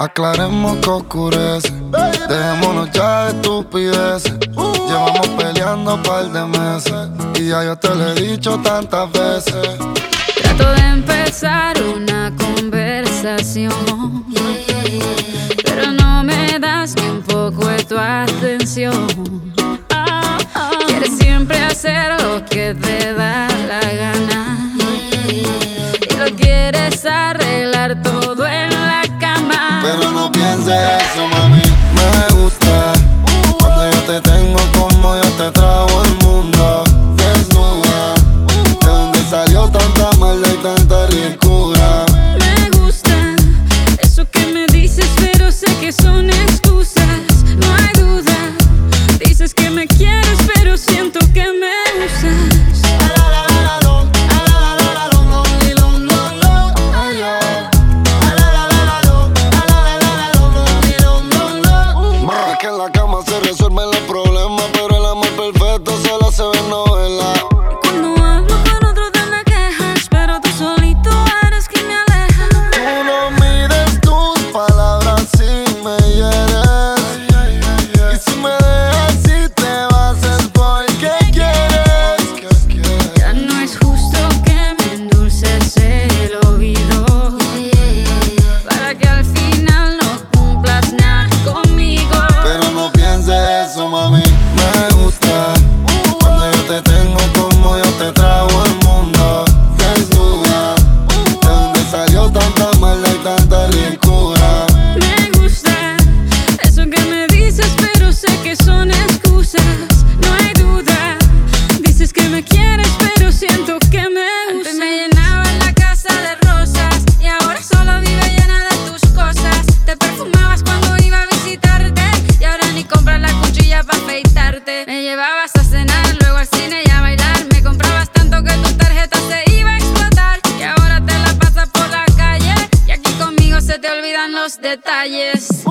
Aclaremos que oscurece. Dejémonos ya de estupideces. Uh. Llevamos peleando un par de meses. Y ya yo te lo he dicho tantas veces. Trato de empezar una conversación. Pero no me das ni un poco de tu atención. Ah, ah. Quieres siempre hacer lo que te da la gana. és uma los detalles.